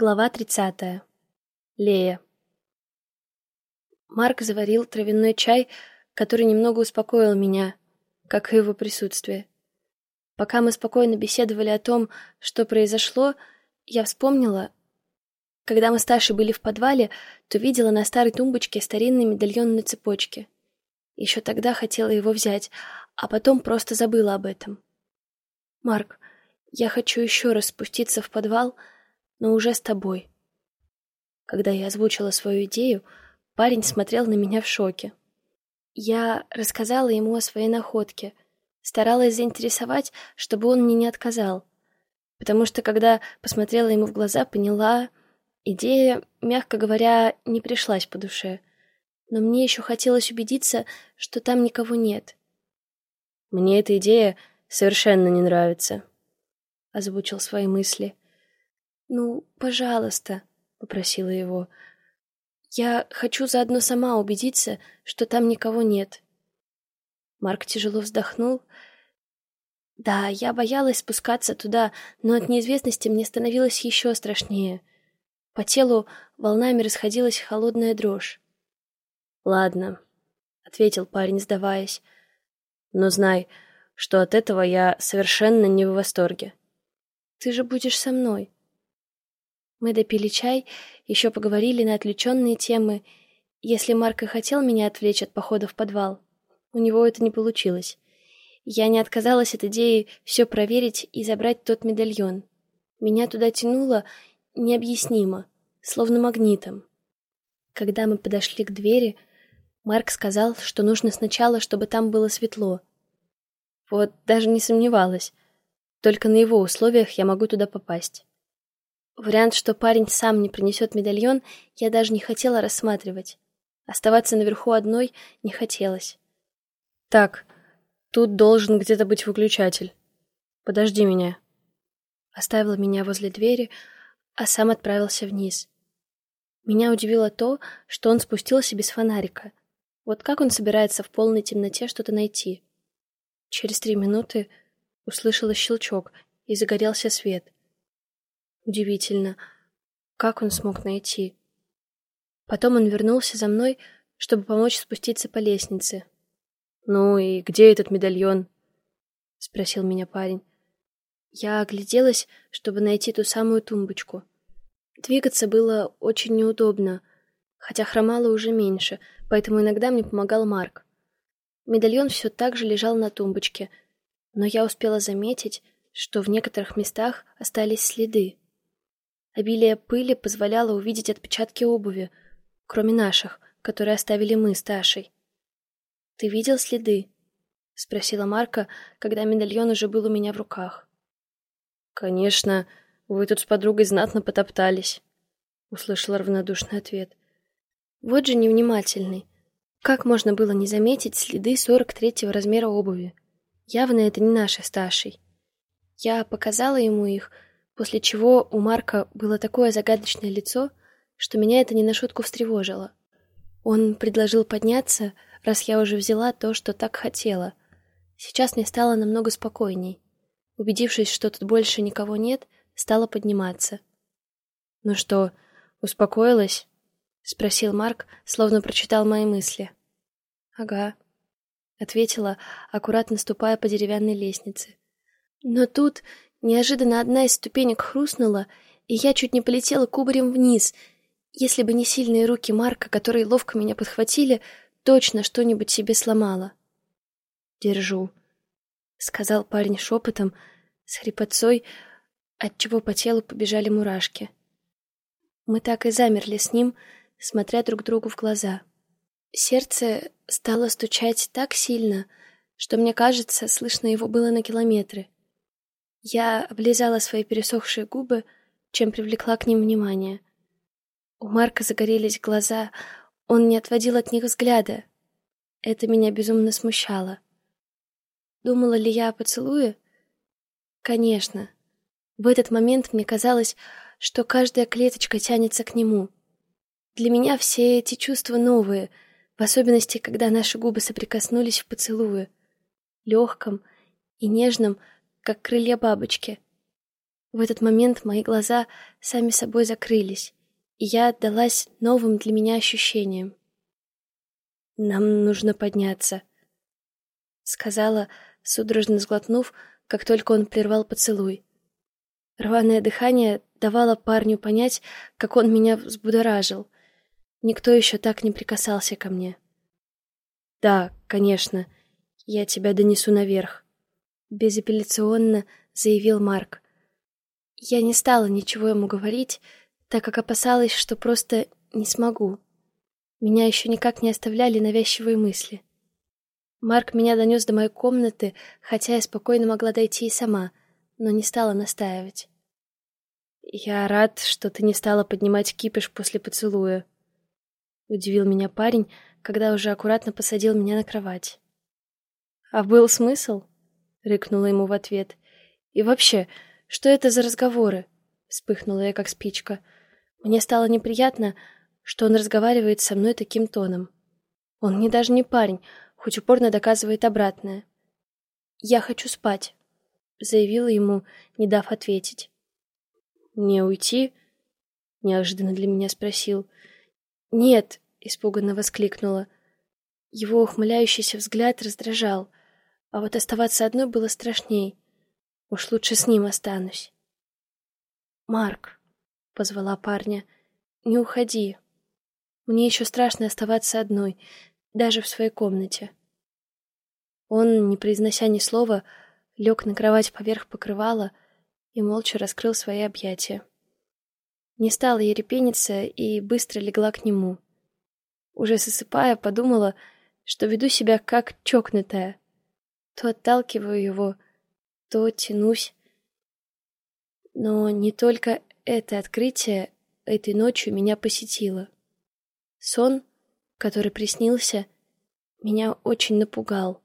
Глава 30. Лея. Марк заварил травяной чай, который немного успокоил меня, как и его присутствие. Пока мы спокойно беседовали о том, что произошло, я вспомнила, когда мы с Ташей были в подвале, то видела на старой тумбочке старинный медальон на цепочке. Еще тогда хотела его взять, а потом просто забыла об этом. «Марк, я хочу еще раз спуститься в подвал», но уже с тобой. Когда я озвучила свою идею, парень смотрел на меня в шоке. Я рассказала ему о своей находке, старалась заинтересовать, чтобы он мне не отказал. Потому что, когда посмотрела ему в глаза, поняла, идея, мягко говоря, не пришлась по душе. Но мне еще хотелось убедиться, что там никого нет. «Мне эта идея совершенно не нравится», — озвучил свои мысли. «Ну, пожалуйста», — попросила его. «Я хочу заодно сама убедиться, что там никого нет». Марк тяжело вздохнул. «Да, я боялась спускаться туда, но от неизвестности мне становилось еще страшнее. По телу волнами расходилась холодная дрожь. «Ладно», — ответил парень, сдаваясь. «Но знай, что от этого я совершенно не в восторге». «Ты же будешь со мной», мы допили чай, еще поговорили на отвлеченные темы. Если Марк и хотел меня отвлечь от похода в подвал, у него это не получилось. Я не отказалась от идеи все проверить и забрать тот медальон. Меня туда тянуло необъяснимо, словно магнитом. Когда мы подошли к двери, Марк сказал, что нужно сначала, чтобы там было светло. Вот даже не сомневалась. Только на его условиях я могу туда попасть. Вариант, что парень сам не принесет медальон, я даже не хотела рассматривать. Оставаться наверху одной не хотелось. «Так, тут должен где-то быть выключатель. Подожди меня». Оставила меня возле двери, а сам отправился вниз. Меня удивило то, что он спустился без фонарика. Вот как он собирается в полной темноте что-то найти? Через три минуты услышала щелчок, и загорелся свет — Удивительно, как он смог найти. Потом он вернулся за мной, чтобы помочь спуститься по лестнице. «Ну и где этот медальон?» — спросил меня парень. Я огляделась, чтобы найти ту самую тумбочку. Двигаться было очень неудобно, хотя хромало уже меньше, поэтому иногда мне помогал Марк. Медальон все так же лежал на тумбочке, но я успела заметить, что в некоторых местах остались следы. Обилие пыли позволяло увидеть отпечатки обуви, кроме наших, которые оставили мы с Ташей. «Ты видел следы?» — спросила Марка, когда медальон уже был у меня в руках. «Конечно, вы тут с подругой знатно потоптались», — услышала равнодушный ответ. «Вот же невнимательный. Как можно было не заметить следы сорок третьего размера обуви? Явно это не наши с Ташей. Я показала ему их — после чего у Марка было такое загадочное лицо, что меня это не на шутку встревожило. Он предложил подняться, раз я уже взяла то, что так хотела. Сейчас мне стало намного спокойней. Убедившись, что тут больше никого нет, стала подниматься. «Ну что, успокоилась?» — спросил Марк, словно прочитал мои мысли. «Ага», — ответила, аккуратно ступая по деревянной лестнице. Но тут Неожиданно одна из ступенек хрустнула, и я чуть не полетела кубарем вниз. Если бы не сильные руки Марка, которые ловко меня подхватили, точно что-нибудь себе сломала. «Держу», — сказал парень шепотом, с хрипотцой, отчего по телу побежали мурашки. Мы так и замерли с ним, смотря друг другу в глаза. Сердце стало стучать так сильно, что, мне кажется, слышно его было на километры. Я облизала свои пересохшие губы, чем привлекла к ним внимание. У Марка загорелись глаза, он не отводил от них взгляда. Это меня безумно смущало. Думала ли я о поцелуе? Конечно. В этот момент мне казалось, что каждая клеточка тянется к нему. Для меня все эти чувства новые, в особенности, когда наши губы соприкоснулись в поцелуе. Легком и нежном, как крылья бабочки. В этот момент мои глаза сами собой закрылись, и я отдалась новым для меня ощущениям. «Нам нужно подняться», — сказала, судорожно сглотнув, как только он прервал поцелуй. Рваное дыхание давало парню понять, как он меня взбудоражил. Никто еще так не прикасался ко мне. «Да, конечно, я тебя донесу наверх», — безапелляционно заявил Марк. Я не стала ничего ему говорить, так как опасалась, что просто не смогу. Меня еще никак не оставляли навязчивые мысли. Марк меня донес до моей комнаты, хотя я спокойно могла дойти и сама, но не стала настаивать. «Я рад, что ты не стала поднимать кипиш после поцелуя», — удивил меня парень, когда уже аккуратно посадил меня на кровать. «А был смысл?» — рыкнула ему в ответ. «И вообще, что это за разговоры?» — вспыхнула я, как спичка. Мне стало неприятно, что он разговаривает со мной таким тоном. Он мне даже не парень, хоть упорно доказывает обратное. «Я хочу спать», — заявила ему, не дав ответить. «Не уйти?» — неожиданно для меня спросил. «Нет», — испуганно воскликнула. Его ухмыляющийся взгляд раздражал, а вот оставаться одной было страшней. Уж лучше с ним останусь. «Марк», — позвала парня, — «не уходи. Мне еще страшно оставаться одной, даже в своей комнате. Он, не произнося ни слова, лег на кровать поверх покрывала и молча раскрыл свои объятия. Не стала ерепениться и быстро легла к нему. Уже засыпая, подумала, что веду себя как чокнутая. То отталкиваю его, то тянусь. Но не только это открытие этой ночью меня посетило. Сон, который приснился, меня очень напугал.